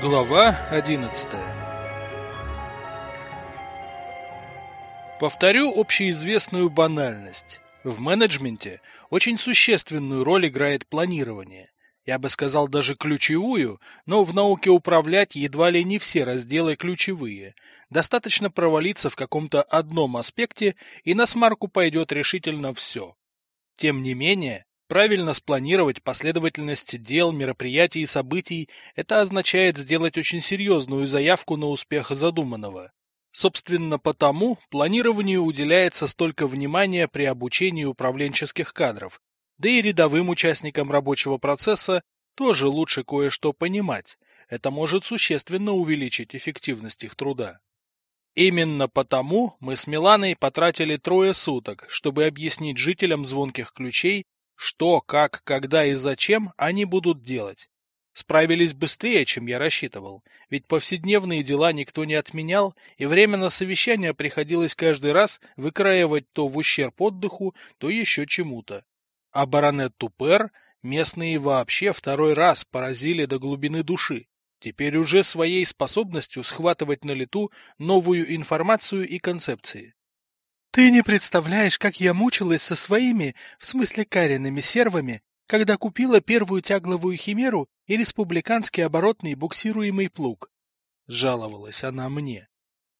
Глава 11 Повторю общеизвестную банальность. В менеджменте очень существенную роль играет планирование. Я бы сказал даже ключевую, но в науке управлять едва ли не все разделы ключевые. Достаточно провалиться в каком-то одном аспекте, и на смарку пойдет решительно все. Тем не менее, правильно спланировать последовательность дел, мероприятий и событий – это означает сделать очень серьезную заявку на успех задуманного. Собственно, потому планированию уделяется столько внимания при обучении управленческих кадров, да и рядовым участникам рабочего процесса тоже лучше кое-что понимать. Это может существенно увеличить эффективность их труда. Именно потому мы с Миланой потратили трое суток, чтобы объяснить жителям звонких ключей, что, как, когда и зачем они будут делать. Справились быстрее, чем я рассчитывал, ведь повседневные дела никто не отменял, и время на совещание приходилось каждый раз выкраивать то в ущерб отдыху, то еще чему-то. А баронет Тупер местные вообще второй раз поразили до глубины души. Теперь уже своей способностью схватывать на лету новую информацию и концепции. Ты не представляешь, как я мучилась со своими, в смысле каренными сервами, когда купила первую тягловую химеру и республиканский оборотный буксируемый плуг. Жаловалась она мне.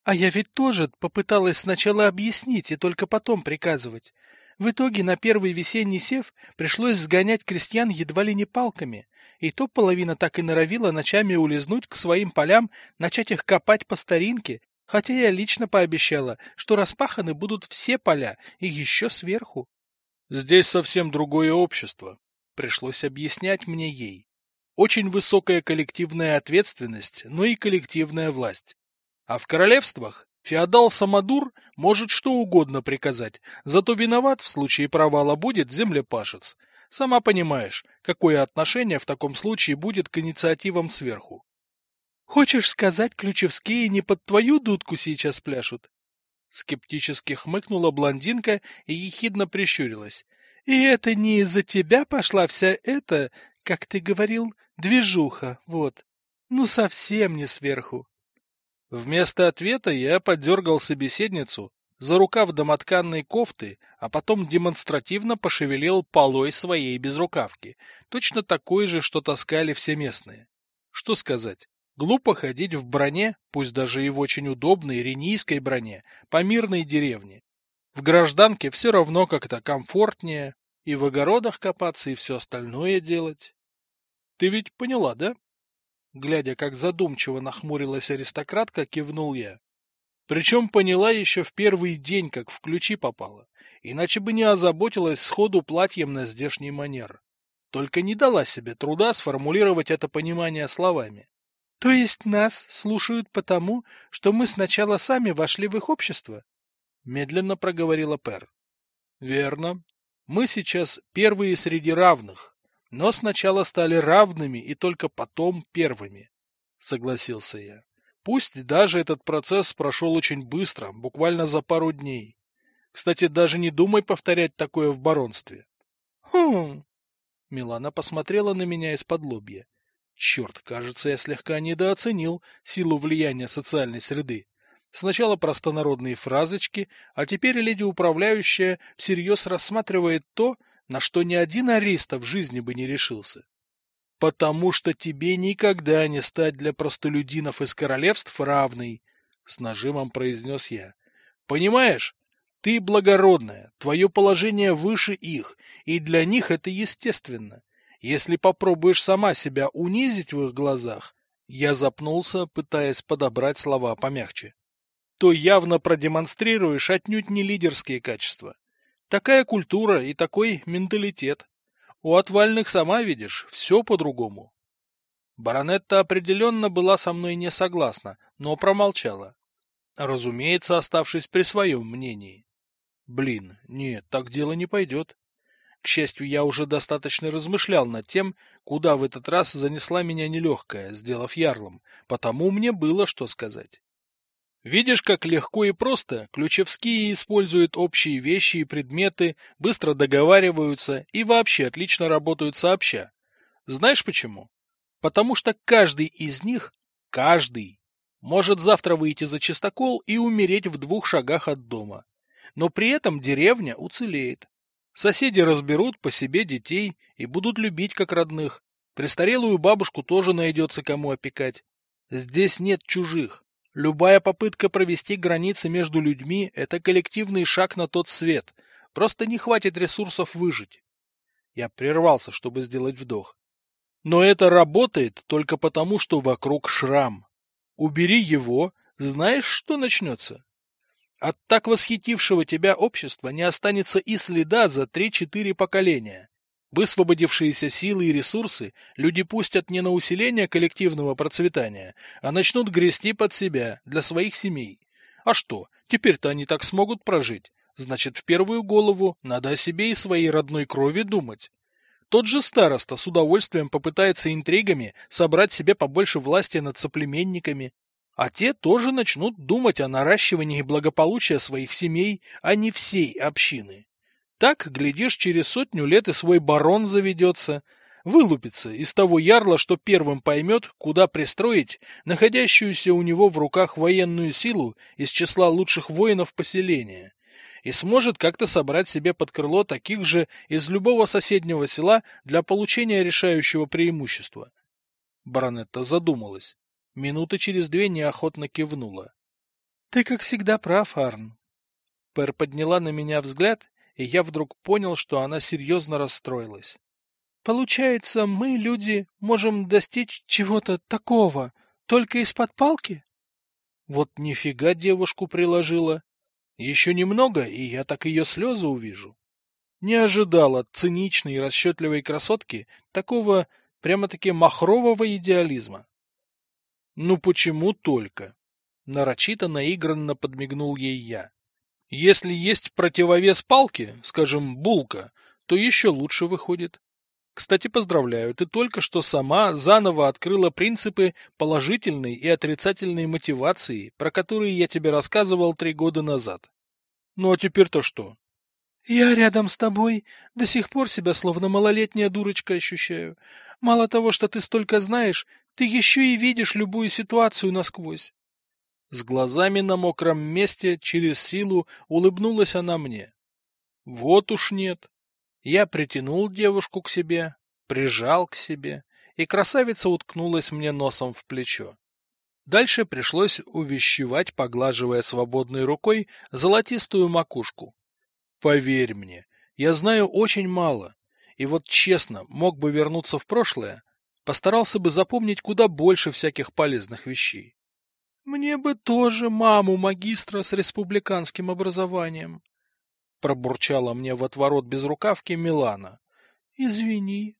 А я ведь тоже попыталась сначала объяснить и только потом приказывать. В итоге на первый весенний сев пришлось сгонять крестьян едва ли не палками, и то половина так и норовила ночами улизнуть к своим полям, начать их копать по старинке, хотя я лично пообещала, что распаханы будут все поля и еще сверху. Здесь совсем другое общество. Пришлось объяснять мне ей. Очень высокая коллективная ответственность, но и коллективная власть. А в королевствах Феодал-самодур может что угодно приказать, зато виноват в случае провала будет землепашец. Сама понимаешь, какое отношение в таком случае будет к инициативам сверху. Хочешь сказать, ключевские не под твою дудку сейчас пляшут? Скептически хмыкнула блондинка и ехидно прищурилась. И это не из-за тебя пошла вся эта, как ты говорил, движуха, вот. Ну, совсем не сверху. Вместо ответа я подергал собеседницу за рукав домотканной кофты, а потом демонстративно пошевелил полой своей безрукавки, точно такой же, что таскали все местные. Что сказать? Глупо ходить в броне, пусть даже и в очень удобной ренийской броне, по мирной деревне. В гражданке все равно как-то комфортнее, и в огородах копаться, и все остальное делать. Ты ведь поняла, да? Глядя, как задумчиво нахмурилась аристократка, кивнул я. Причем поняла еще в первый день, как в ключи попала, иначе бы не озаботилась сходу платьем на здешний манер. Только не дала себе труда сформулировать это понимание словами. — То есть нас слушают потому, что мы сначала сами вошли в их общество? — медленно проговорила Пер. — Верно. Мы сейчас первые среди равных, но сначала стали равными и только потом первыми, согласился я. Пусть даже этот процесс прошел очень быстро, буквально за пару дней. Кстати, даже не думай повторять такое в баронстве. Хм. Милана посмотрела на меня из-под лобья. Черт, кажется, я слегка недооценил силу влияния социальной среды. Сначала простонародные фразочки, а теперь леди-управляющая всерьез рассматривает то, на что ни один ариста в жизни бы не решился. Потому что тебе никогда не стать для простолюдинов из королевств равной, с нажимом произнес я. Понимаешь, ты благородная, твое положение выше их, и для них это естественно. Если попробуешь сама себя унизить в их глазах, я запнулся, пытаясь подобрать слова помягче, то явно продемонстрируешь отнюдь не лидерские качества. Такая культура и такой менталитет. У отвальных, сама видишь, все по-другому. Баронетта определенно была со мной не согласна, но промолчала. Разумеется, оставшись при своем мнении. Блин, нет, так дело не пойдет. К счастью, я уже достаточно размышлял над тем, куда в этот раз занесла меня нелегкая, сделав ярлом, потому мне было что сказать. Видишь, как легко и просто ключевские используют общие вещи и предметы, быстро договариваются и вообще отлично работают сообща. Знаешь почему? Потому что каждый из них Каждый может завтра выйти за чистокол и умереть в двух шагах от дома. Но при этом деревня уцелеет. Соседи разберут по себе детей и будут любить как родных. Престарелую бабушку тоже найдется кому опекать. Здесь нет чужих. Любая попытка провести границы между людьми – это коллективный шаг на тот свет. Просто не хватит ресурсов выжить. Я прервался, чтобы сделать вдох. Но это работает только потому, что вокруг шрам. Убери его, знаешь, что начнется? От так восхитившего тебя общества не останется и следа за три-четыре поколения. Высвободившиеся силы и ресурсы люди пустят не на усиление коллективного процветания, а начнут грести под себя, для своих семей. А что, теперь-то они так смогут прожить? Значит, в первую голову надо о себе и своей родной крови думать. Тот же староста с удовольствием попытается интригами собрать себе побольше власти над соплеменниками, а те тоже начнут думать о наращивании благополучия своих семей, а не всей общины. Так, глядишь, через сотню лет и свой барон заведется, вылупится из того ярла, что первым поймет, куда пристроить находящуюся у него в руках военную силу из числа лучших воинов поселения, и сможет как-то собрать себе под крыло таких же из любого соседнего села для получения решающего преимущества. Баронетта задумалась. Минуты через две неохотно кивнула. — Ты, как всегда, прав, Арн. Пэр подняла на меня взгляд, и я вдруг понял, что она серьезно расстроилась. — Получается, мы, люди, можем достичь чего-то такого только из-под палки? Вот нифига девушку приложила. Еще немного, и я так ее слезы увижу. Не ожидал от циничной и расчетливой красотки такого прямо-таки махрового идеализма. Ну почему только? Нарочито наигранно подмигнул ей я. Если есть противовес палки, скажем, булка, то еще лучше выходит. Кстати, поздравляю, ты только что сама заново открыла принципы положительной и отрицательной мотивации, про которые я тебе рассказывал три года назад. Ну а теперь-то что? Я рядом с тобой до сих пор себя словно малолетняя дурочка ощущаю. Мало того, что ты столько знаешь, ты еще и видишь любую ситуацию насквозь. С глазами на мокром месте через силу улыбнулась она мне. Вот уж нет. Я притянул девушку к себе, прижал к себе, и красавица уткнулась мне носом в плечо. Дальше пришлось увещевать, поглаживая свободной рукой золотистую макушку. Поверь мне, я знаю очень мало, и вот честно, мог бы вернуться в прошлое, постарался бы запомнить куда больше всяких полезных вещей. Мне бы тоже маму магистра с республиканским образованием, пробурчала мне в отворот без рукавки Милана. Извини.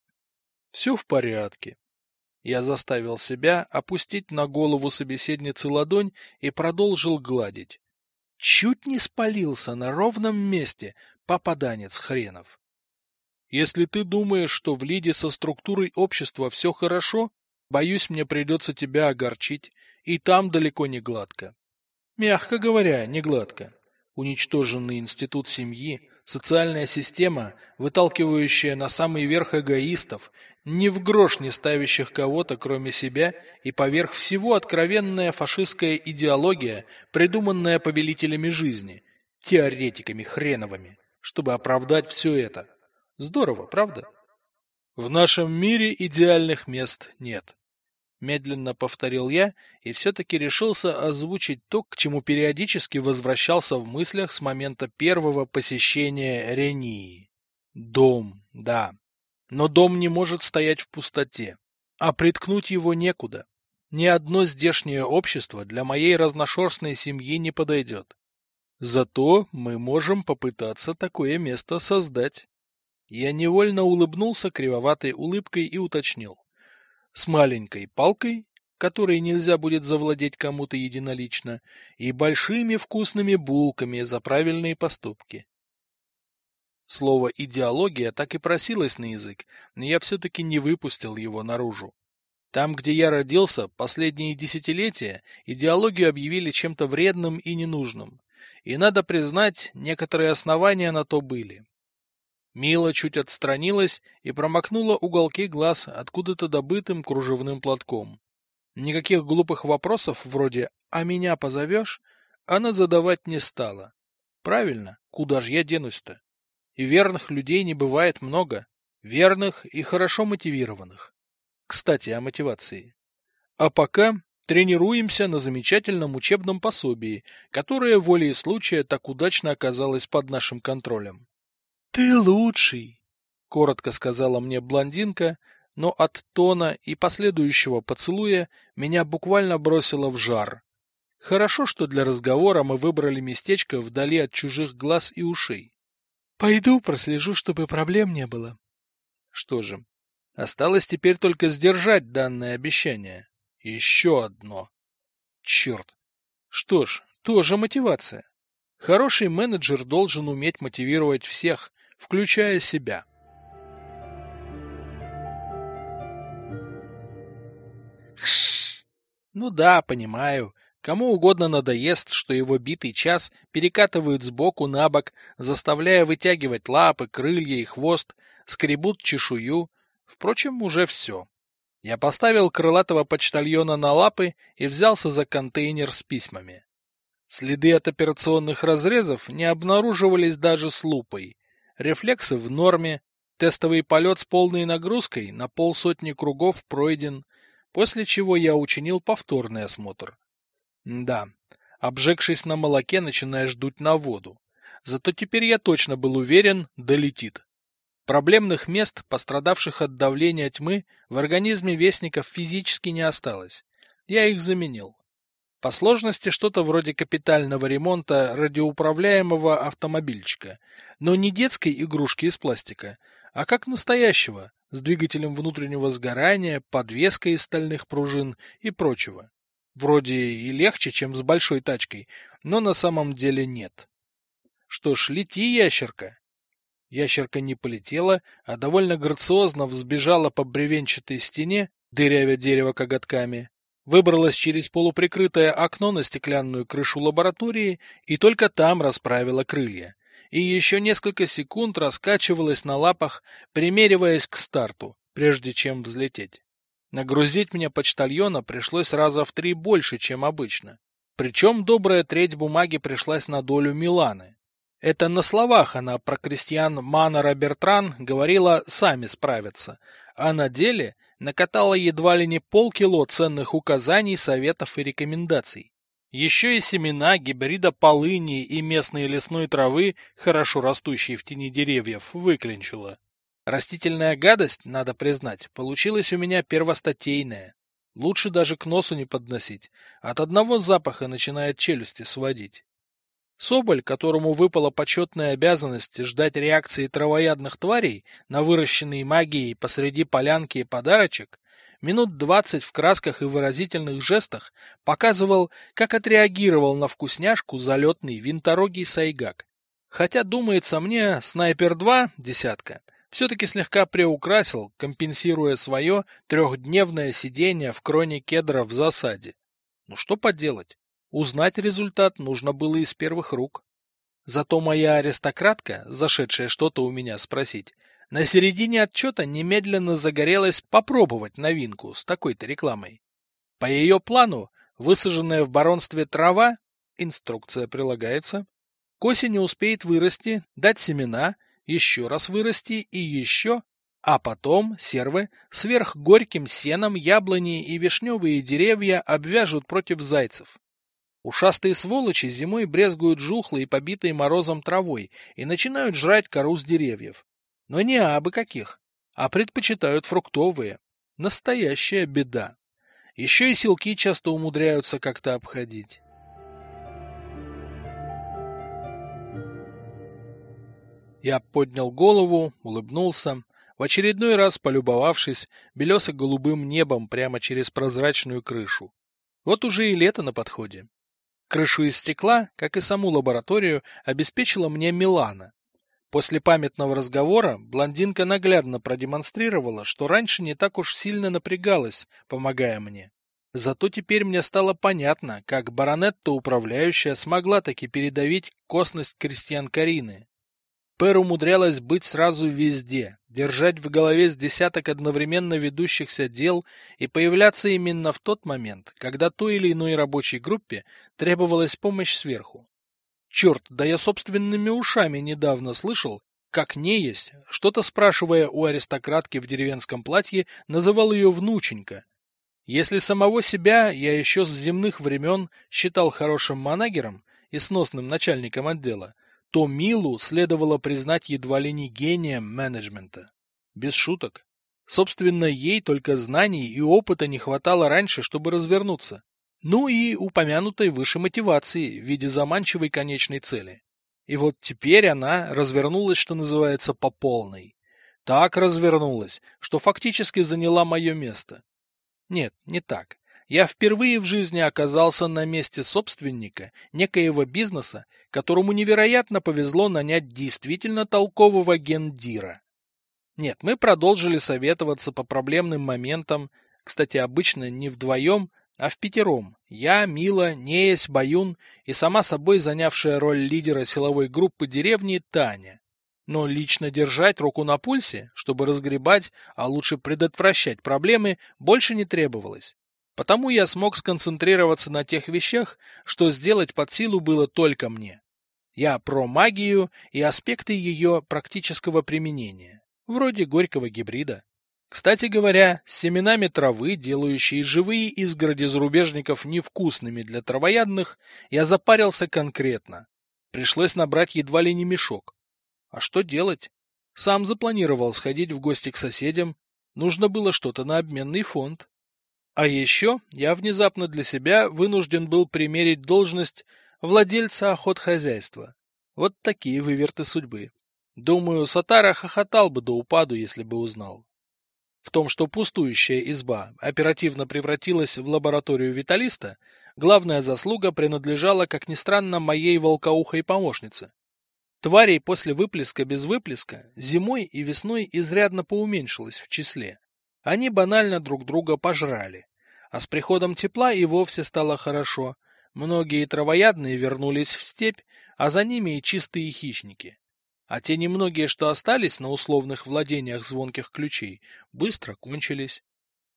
Все в порядке. Я заставил себя опустить на голову собеседницы ладонь и продолжил гладить. Чуть не спалился на ровном месте, попаданец хренов. Если ты думаешь, что в Лиде со структурой общества все хорошо, боюсь, мне придется тебя огорчить, и там далеко не гладко. Мягко говоря, не гладко. Уничтоженный институт семьи, социальная система, выталкивающая на самый верх эгоистов, ни в грош не ставящих кого-то, кроме себя, и поверх всего откровенная фашистская идеология, придуманная повелителями жизни, теоретиками хреновыми, чтобы оправдать все это. Здорово, правда? В нашем мире идеальных мест нет. Медленно повторил я и все-таки решился озвучить то, к чему периодически возвращался в мыслях с момента первого посещения Рении. Дом, да. Но дом не может стоять в пустоте, а приткнуть его некуда. Ни одно здешнее общество для моей разношерстной семьи не подойдет. Зато мы можем попытаться такое место создать. Я невольно улыбнулся кривоватой улыбкой и уточнил. С маленькой палкой, которой нельзя будет завладеть кому-то единолично, и большими вкусными булками за правильные поступки. Слово «идеология» так и просилось на язык, но я все-таки не выпустил его наружу. Там, где я родился, последние десятилетия идеологию объявили чем-то вредным и ненужным. И надо признать, некоторые основания на то были. Мила чуть отстранилась и промокнула уголки глаз откуда-то добытым кружевным платком. Никаких глупых вопросов вроде «а меня позовешь?» она задавать не стала. Правильно, куда же я денусь-то? И верных людей не бывает много. Верных и хорошо мотивированных. Кстати, о мотивации. А пока тренируемся на замечательном учебном пособии, которое волей случая так удачно оказалось под нашим контролем. — Ты лучший, — коротко сказала мне блондинка, но от тона и последующего поцелуя меня буквально бросило в жар. Хорошо, что для разговора мы выбрали местечко вдали от чужих глаз и ушей. — Пойду прослежу, чтобы проблем не было. Что же, осталось теперь только сдержать данное обещание. Еще одно. Черт. Что ж, тоже мотивация. Хороший менеджер должен уметь мотивировать всех, включая себя. Ну да, понимаю. Кому угодно надоест, что его битый час перекатывают сбоку на бок, заставляя вытягивать лапы, крылья и хвост, скребут чешую. Впрочем, уже все. Я поставил крылатого почтальона на лапы и взялся за контейнер с письмами. Следы от операционных разрезов не обнаруживались даже с лупой. Рефлексы в норме, тестовый полет с полной нагрузкой на полсотни кругов пройден, после чего я учинил повторный осмотр. Да, обжегшись на молоке, начинаешь дуть на воду. Зато теперь я точно был уверен, долетит. Проблемных мест, пострадавших от давления тьмы, в организме вестников физически не осталось. Я их заменил. По сложности что-то вроде капитального ремонта радиоуправляемого автомобильчика, но не детской игрушки из пластика, а как настоящего, с двигателем внутреннего сгорания, подвеской из стальных пружин и прочего. Вроде и легче, чем с большой тачкой, но на самом деле нет. Что ж, лети, ящерка, Ящерка не полетела, а довольно грациозно взбежала по бревенчатой стене, дырявя дерево коготками, выбралась через полуприкрытое окно на стеклянную крышу лаборатории и только там расправила крылья. И еще несколько секунд раскачивалась на лапах, примериваясь к старту, прежде чем взлететь. Нагрузить мне почтальона пришлось раза в три больше, чем обычно. Причем добрая треть бумаги пришлась на долю Миланы. Это на словах она про крестьян Манора Бертран говорила «сами справятся», а на деле накатала едва ли не полкило ценных указаний, советов и рекомендаций. Еще и семена гибрида полыни и местной лесной травы, хорошо растущей в тени деревьев, выклинчила. Растительная гадость, надо признать, получилась у меня первостатейная. Лучше даже к носу не подносить. От одного запаха начинает челюсти сводить. Соболь, которому выпала почетная обязанность ждать реакции травоядных тварей на выращенный магией посреди полянки подарочек, минут двадцать в красках и выразительных жестах показывал, как отреагировал на вкусняшку залетный винторогий сайгак. Хотя, думается мне, снайпер-2, десятка, все-таки слегка приукрасил, компенсируя свое трехдневное сидение в кроне кедра в засаде. Ну что поделать? Узнать результат нужно было из первых рук. Зато моя аристократка, зашедшая что-то у меня спросить, на середине отчета немедленно загорелась попробовать новинку с такой-то рекламой. По ее плану, высаженная в баронстве трава, инструкция прилагается, к осени успеет вырасти, дать семена, еще раз вырасти и еще, а потом сервы сверх горьким сеном яблони и вишневые деревья обвяжут против зайцев. Ушастые сволочи зимой брезгуют жухлой и побитой морозом травой и начинают жрать кору с деревьев. Но не абы каких, а предпочитают фруктовые. Настоящая беда. Еще и селки часто умудряются как-то обходить. Я поднял голову, улыбнулся, в очередной раз полюбовавшись белесо-голубым небом прямо через прозрачную крышу. Вот уже и лето на подходе. Крышу из стекла, как и саму лабораторию, обеспечила мне Милана. После памятного разговора блондинка наглядно продемонстрировала, что раньше не так уж сильно напрягалась, помогая мне. Зато теперь мне стало понятно, как баронетта-управляющая смогла таки передавить косность крестьян Карины. Пэр умудрялась быть сразу везде, держать в голове с десяток одновременно ведущихся дел и появляться именно в тот момент, когда той или иной рабочей группе требовалась помощь сверху. Черт, да я собственными ушами недавно слышал, как не что-то спрашивая у аристократки в деревенском платье, называл ее внученька. Если самого себя я еще с земных времен считал хорошим манагером и сносным начальником отдела, то Милу следовало признать едва ли не гением менеджмента. Без шуток. Собственно, ей только знаний и опыта не хватало раньше, чтобы развернуться. Ну и упомянутой выше мотивации в виде заманчивой конечной цели. И вот теперь она развернулась, что называется, по полной. Так развернулась, что фактически заняла мое место. Нет, не так я впервые в жизни оказался на месте собственника некоего бизнеса, которому невероятно повезло нанять действительно толкового гендира. Нет, мы продолжили советоваться по проблемным моментам, кстати, обычно не вдвоем, а в пятером. Я, Мила, Неясь, Баюн и сама собой занявшая роль лидера силовой группы деревни Таня. Но лично держать руку на пульсе, чтобы разгребать, а лучше предотвращать проблемы, больше не требовалось. Потому я смог сконцентрироваться на тех вещах, что сделать под силу было только мне. Я про магию и аспекты ее практического применения, вроде горького гибрида. Кстати говоря, с семенами травы, делающие живые изгороди зарубежников невкусными для травоядных, я запарился конкретно. Пришлось набрать едва ли не мешок. А что делать? Сам запланировал сходить в гости к соседям. Нужно было что-то на обменный фонд. А еще я внезапно для себя вынужден был примерить должность владельца охотхозяйства. Вот такие выверты судьбы. Думаю, Сатара хохотал бы до упаду, если бы узнал. В том, что пустующая изба оперативно превратилась в лабораторию виталиста, главная заслуга принадлежала, как ни странно, моей волкоухой помощнице. Тварей после выплеска без выплеска зимой и весной изрядно поуменьшилось в числе. Они банально друг друга пожрали. А с приходом тепла и вовсе стало хорошо. Многие травоядные вернулись в степь, а за ними и чистые хищники. А те немногие, что остались на условных владениях звонких ключей, быстро кончились.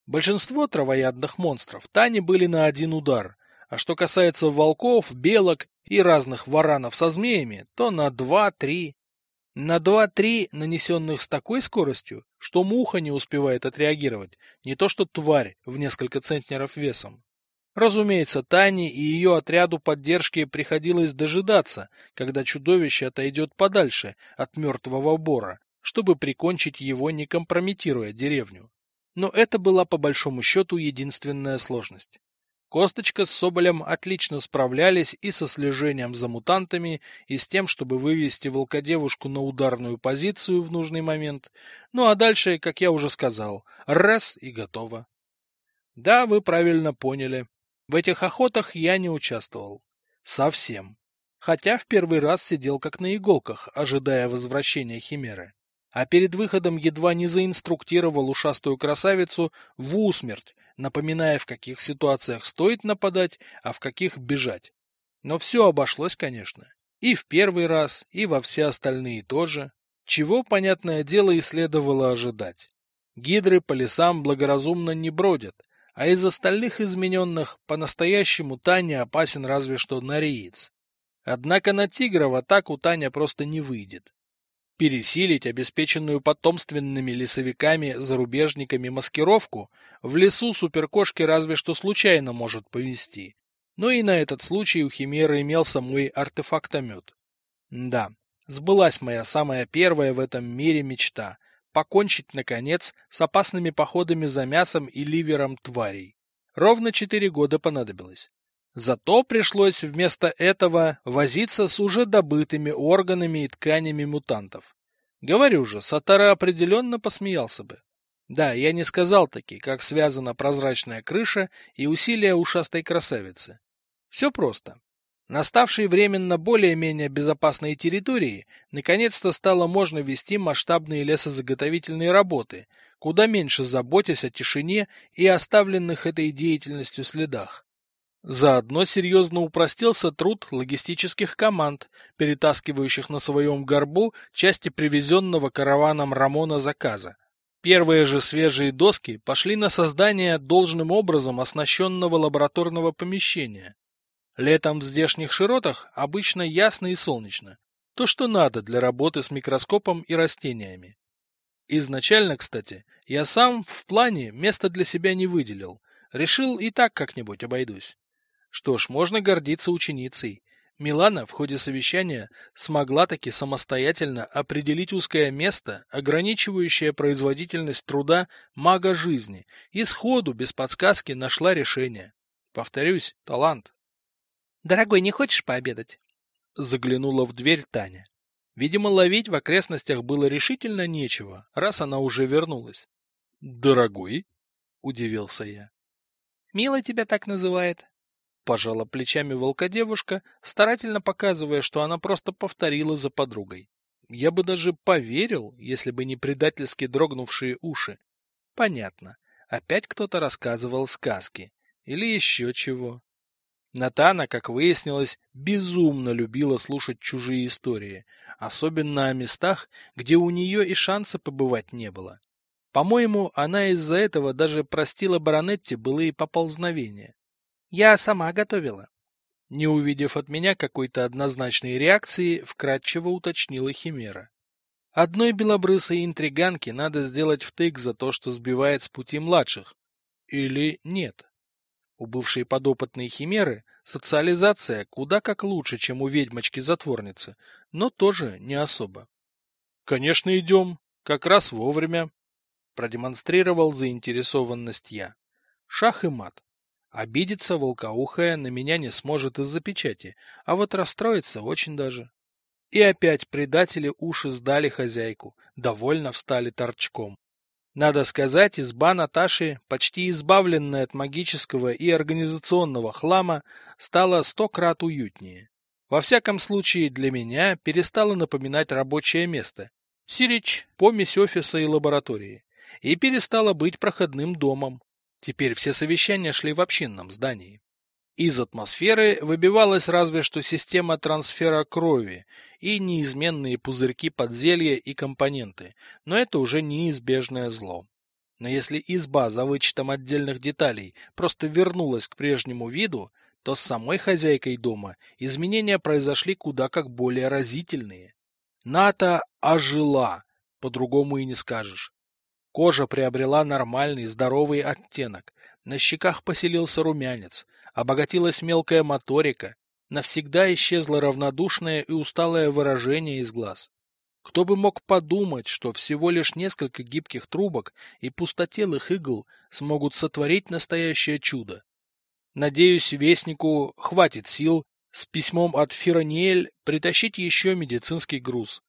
Большинство травоядных монстров Тани были на один удар, а что касается волков, белок и разных варанов со змеями, то на два-три. На два-три нанесенных с такой скоростью, что муха не успевает отреагировать, не то что тварь в несколько центнеров весом. Разумеется, Тане и ее отряду поддержки приходилось дожидаться, когда чудовище отойдет подальше от мертвого бора, чтобы прикончить его, не компрометируя деревню. Но это была по большому счету единственная сложность. Косточка с Соболем отлично справлялись и со слежением за мутантами, и с тем, чтобы вывести волкодевушку на ударную позицию в нужный момент. Ну а дальше, как я уже сказал, раз и готово. Да, вы правильно поняли. В этих охотах я не участвовал. Совсем. Хотя в первый раз сидел как на иголках, ожидая возвращения Химеры а перед выходом едва не заинструктировал ушастую красавицу в усмерть, напоминая, в каких ситуациях стоит нападать, а в каких бежать. Но все обошлось, конечно. И в первый раз, и во все остальные тоже. Чего, понятное дело, и следовало ожидать. Гидры по лесам благоразумно не бродят, а из остальных измененных по-настоящему Таня опасен разве что нориец. Однако на тигра в атаку Таня просто не выйдет пересилить обеспеченную потомственными лесовиками-зарубежниками маскировку в лесу суперкошки разве что случайно может повести. Но и на этот случай у Химеры имелся мой артефактомет. Да, сбылась моя самая первая в этом мире мечта — покончить, наконец, с опасными походами за мясом и ливером тварей. Ровно четыре года понадобилось. Зато пришлось вместо этого возиться с уже добытыми органами и тканями мутантов. Говорю же, Сатара определенно посмеялся бы. Да, я не сказал таки, как связана прозрачная крыша и усилия ушастой красавицы. Все просто. На ставшей временно более-менее безопасной территории наконец-то стало можно вести масштабные лесозаготовительные работы, куда меньше заботясь о тишине и оставленных этой деятельностью следах. Заодно серьезно упростился труд логистических команд, перетаскивающих на своем горбу части привезенного караваном Рамона заказа. Первые же свежие доски пошли на создание должным образом оснащенного лабораторного помещения. Летом в здешних широтах обычно ясно и солнечно. То, что надо для работы с микроскопом и растениями. Изначально, кстати, я сам в плане места для себя не выделил. Решил и так как-нибудь обойдусь. Что ж, можно гордиться ученицей. Милана в ходе совещания смогла таки самостоятельно определить узкое место, ограничивающее производительность труда мага жизни, и сходу, без подсказки, нашла решение. Повторюсь, талант. «Дорогой, не хочешь пообедать?» Заглянула в дверь Таня. Видимо, ловить в окрестностях было решительно нечего, раз она уже вернулась. «Дорогой?» — удивился я. «Мила тебя так называет», Пожала плечами волкодевушка, старательно показывая, что она просто повторила за подругой. Я бы даже поверил, если бы не предательски дрогнувшие уши. Понятно. Опять кто-то рассказывал сказки. Или еще чего. Натана, как выяснилось, безумно любила слушать чужие истории, особенно о местах, где у нее и шанса побывать не было. По-моему, она из-за этого даже простила баронетте былые поползновения. Я сама готовила. Не увидев от меня какой-то однозначной реакции, вкратчиво уточнила Химера. Одной белобрысой интриганке надо сделать втык за то, что сбивает с пути младших. Или нет? У бывшей подопытной Химеры социализация куда как лучше, чем у ведьмочки-затворницы, но тоже не особо. — Конечно, идем. Как раз вовремя. Продемонстрировал заинтересованность я. Шах и мат. Обидеться волкоухая на меня не сможет из-за печати, а вот расстроиться очень даже. И опять предатели уши сдали хозяйку, довольно встали торчком. Надо сказать, изба Наташи, почти избавленная от магического и организационного хлама, стала сто крат уютнее. Во всяком случае, для меня перестала напоминать рабочее место. Сирич, помесь офиса и лаборатории. И перестала быть проходным домом, Теперь все совещания шли в общинном здании. Из атмосферы выбивалась разве что система трансфера крови и неизменные пузырьки подзелья и компоненты, но это уже неизбежное зло. Но если изба за вычетом отдельных деталей просто вернулась к прежнему виду, то с самой хозяйкой дома изменения произошли куда как более разительные. Ната ожила, по-другому и не скажешь. Кожа приобрела нормальный, здоровый оттенок. На щеках поселился румянец, обогатилась мелкая моторика, навсегда исчезло равнодушное и усталое выражение из глаз. Кто бы мог подумать, что всего лишь несколько гибких трубок и пустотелых игл смогут сотворить настоящее чудо. Надеюсь, Вестнику хватит сил с письмом от Фирониэль притащить еще медицинский груз.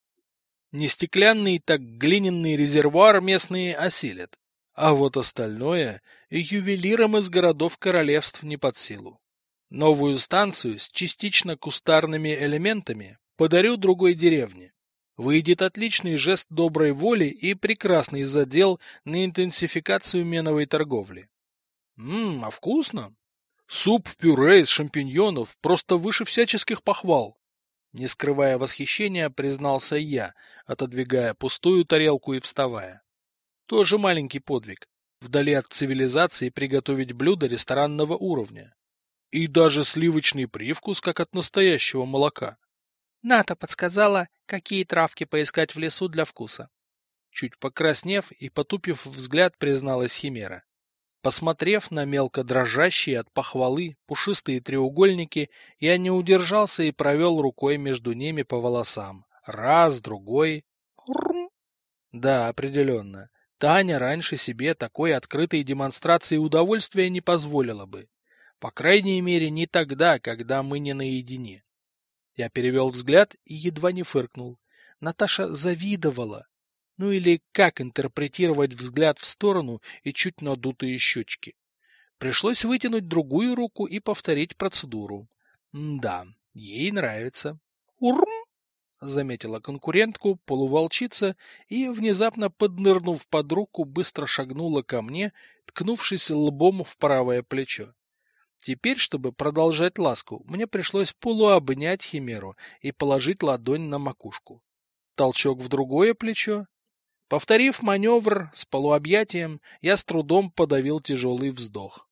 Не стеклянный, так глиняный резервуар местные осилят. А вот остальное ювелирам из городов королевств не под силу. Новую станцию с частично кустарными элементами подарю другой деревне. Выйдет отличный жест доброй воли и прекрасный задел на интенсификацию меновой торговли. Ммм, а вкусно! Суп-пюре из шампиньонов просто выше всяческих похвал. Не скрывая восхищения, признался я, отодвигая пустую тарелку и вставая. Тоже маленький подвиг. Вдали от цивилизации приготовить блюдо ресторанного уровня. И даже сливочный привкус, как от настоящего молока. Ната подсказала, какие травки поискать в лесу для вкуса. Чуть покраснев и потупив взгляд, призналась Химера. Посмотрев на мелко дрожащие от похвалы пушистые треугольники, я не удержался и провел рукой между ними по волосам. Раз, другой. Да, определенно. Таня раньше себе такой открытой демонстрации удовольствия не позволила бы. По крайней мере, не тогда, когда мы не наедине. Я перевел взгляд и едва не фыркнул. Наташа завидовала. Ну или как интерпретировать взгляд в сторону и чуть надутые щечки. Пришлось вытянуть другую руку и повторить процедуру. Да, ей нравится. Урм! заметила конкурентку полуволчица и, внезапно поднырнув под руку, быстро шагнула ко мне, ткнувшись лбом в правое плечо. Теперь, чтобы продолжать ласку, мне пришлось полуобнять Химеру и положить ладонь на макушку. Толчок в другое плечо. Повторив маневр с полуобъятием, я с трудом подавил тяжелый вздох.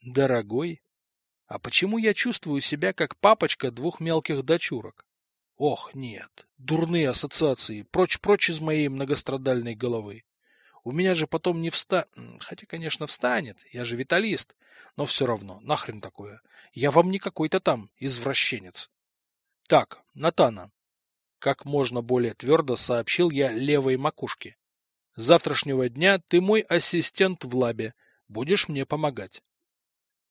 Дорогой, а почему я чувствую себя как папочка двух мелких дочурок? Ох, нет, дурные ассоциации, прочь-прочь из моей многострадальной головы. У меня же потом не вста... Хотя, конечно, встанет, я же виталист, но все равно, нахрен такое. Я вам не какой-то там извращенец. Так, Натана. Как можно более твердо сообщил я левой макушке. С завтрашнего дня ты мой ассистент в лабе. Будешь мне помогать.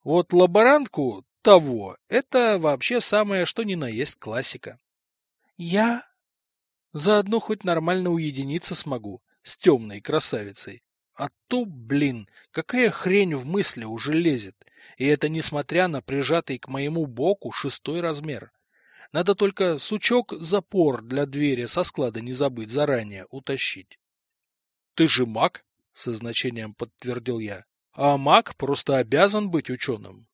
Вот лаборантку того, это вообще самое, что ни на есть классика. Я? Заодно хоть нормально уединиться смогу с темной красавицей. А то, блин, какая хрень в мысли уже лезет. И это несмотря на прижатый к моему боку шестой размер. Надо только сучок-запор для двери со склада не забыть заранее утащить. — Ты же маг? — со значением подтвердил я. — А маг просто обязан быть ученым.